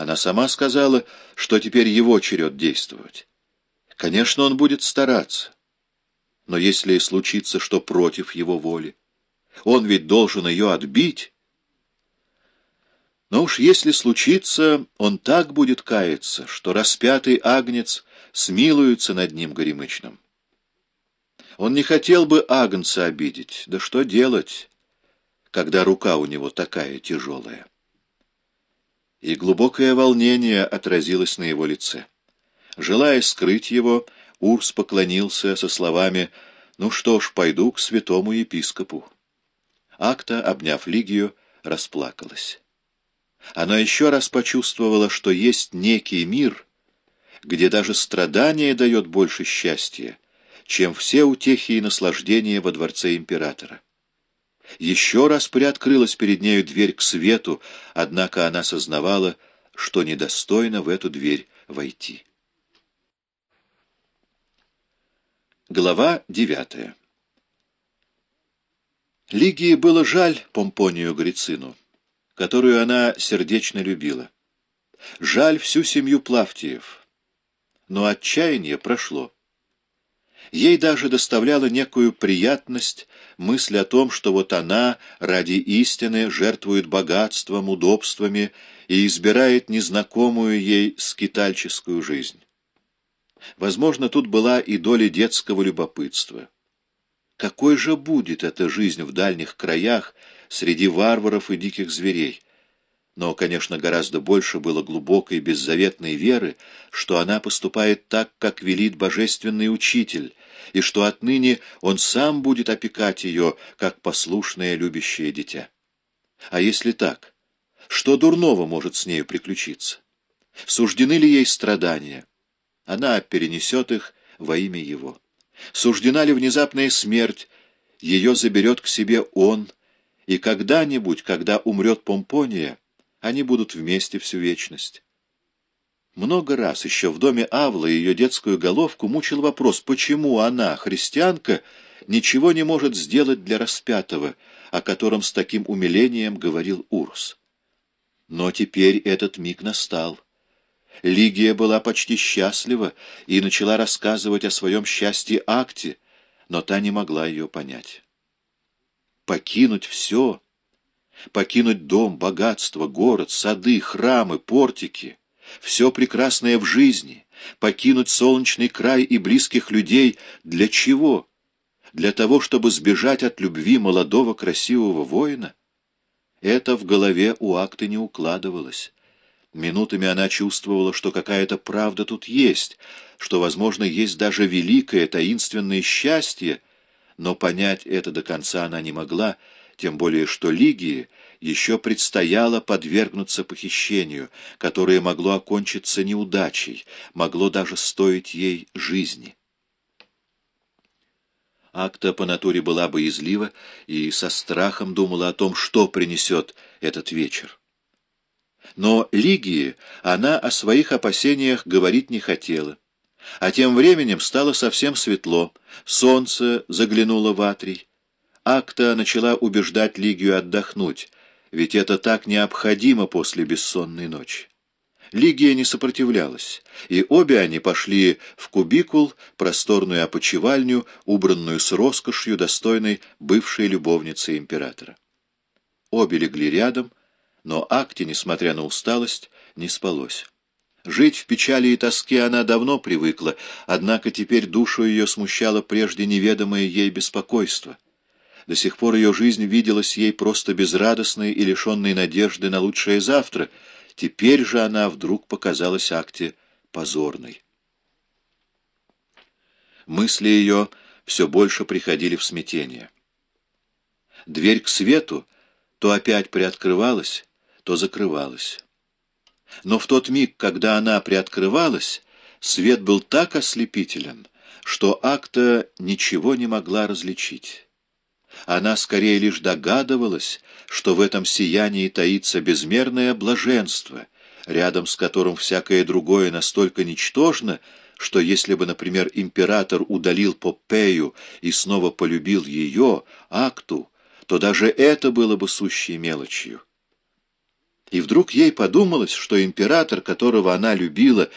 Она сама сказала, что теперь его черед действовать. Конечно, он будет стараться. Но если случится, что против его воли, он ведь должен ее отбить. Но уж если случится, он так будет каяться, что распятый агнец смилуется над ним горемычным. Он не хотел бы агнца обидеть, да что делать, когда рука у него такая тяжелая? И глубокое волнение отразилось на его лице. Желая скрыть его, Урс поклонился со словами «Ну что ж, пойду к святому епископу». Акта, обняв Лигию, расплакалась. Она еще раз почувствовала, что есть некий мир, где даже страдание дает больше счастья, чем все утехи и наслаждения во дворце императора. Еще раз приоткрылась перед нею дверь к свету, однако она сознавала, что недостойно в эту дверь войти. Глава девятая Лигии было жаль Помпонию Грицину, которую она сердечно любила. Жаль всю семью Плавтиев. Но отчаяние прошло. Ей даже доставляла некую приятность мысль о том, что вот она ради истины жертвует богатством, удобствами и избирает незнакомую ей скитальческую жизнь. Возможно, тут была и доля детского любопытства. Какой же будет эта жизнь в дальних краях среди варваров и диких зверей? Но, конечно, гораздо больше было глубокой беззаветной веры, что она поступает так, как велит божественный учитель, и что отныне он сам будет опекать ее, как послушное любящее дитя. А если так, что дурного может с нею приключиться? Суждены ли ей страдания? Она перенесет их во имя его. Суждена ли внезапная смерть? Ее заберет к себе он, и когда-нибудь, когда умрет Помпония, они будут вместе всю вечность. Много раз еще в доме Авла ее детскую головку мучил вопрос, почему она, христианка, ничего не может сделать для распятого, о котором с таким умилением говорил Урс. Но теперь этот миг настал. Лигия была почти счастлива и начала рассказывать о своем счастье Акте, но та не могла ее понять. Покинуть все, покинуть дом, богатство, город, сады, храмы, портики, все прекрасное в жизни, покинуть солнечный край и близких людей для чего? Для того, чтобы сбежать от любви молодого красивого воина? Это в голове у Акты не укладывалось. Минутами она чувствовала, что какая-то правда тут есть, что, возможно, есть даже великое таинственное счастье, но понять это до конца она не могла, тем более что Лигии еще предстояло подвергнуться похищению, которое могло окончиться неудачей, могло даже стоить ей жизни. Акта по натуре была боязлива и со страхом думала о том, что принесет этот вечер. Но Лигии она о своих опасениях говорить не хотела. А тем временем стало совсем светло, солнце заглянуло в атрий. Акта начала убеждать Лигию отдохнуть, ведь это так необходимо после бессонной ночи. Лигия не сопротивлялась, и обе они пошли в кубикул, просторную опочивальню, убранную с роскошью, достойной бывшей любовницы императора. Обе легли рядом, но Акте, несмотря на усталость, не спалось. Жить в печали и тоске она давно привыкла, однако теперь душу ее смущало прежде неведомое ей беспокойство. До сих пор ее жизнь виделась ей просто безрадостной и лишенной надежды на лучшее завтра. Теперь же она вдруг показалась Акте позорной. Мысли ее все больше приходили в смятение. Дверь к свету то опять приоткрывалась, то закрывалась. Но в тот миг, когда она приоткрывалась, свет был так ослепителен, что Акта ничего не могла различить. Она скорее лишь догадывалась, что в этом сиянии таится безмерное блаженство, рядом с которым всякое другое настолько ничтожно, что если бы, например, император удалил Попею и снова полюбил ее, Акту, то даже это было бы сущей мелочью. И вдруг ей подумалось, что император, которого она любила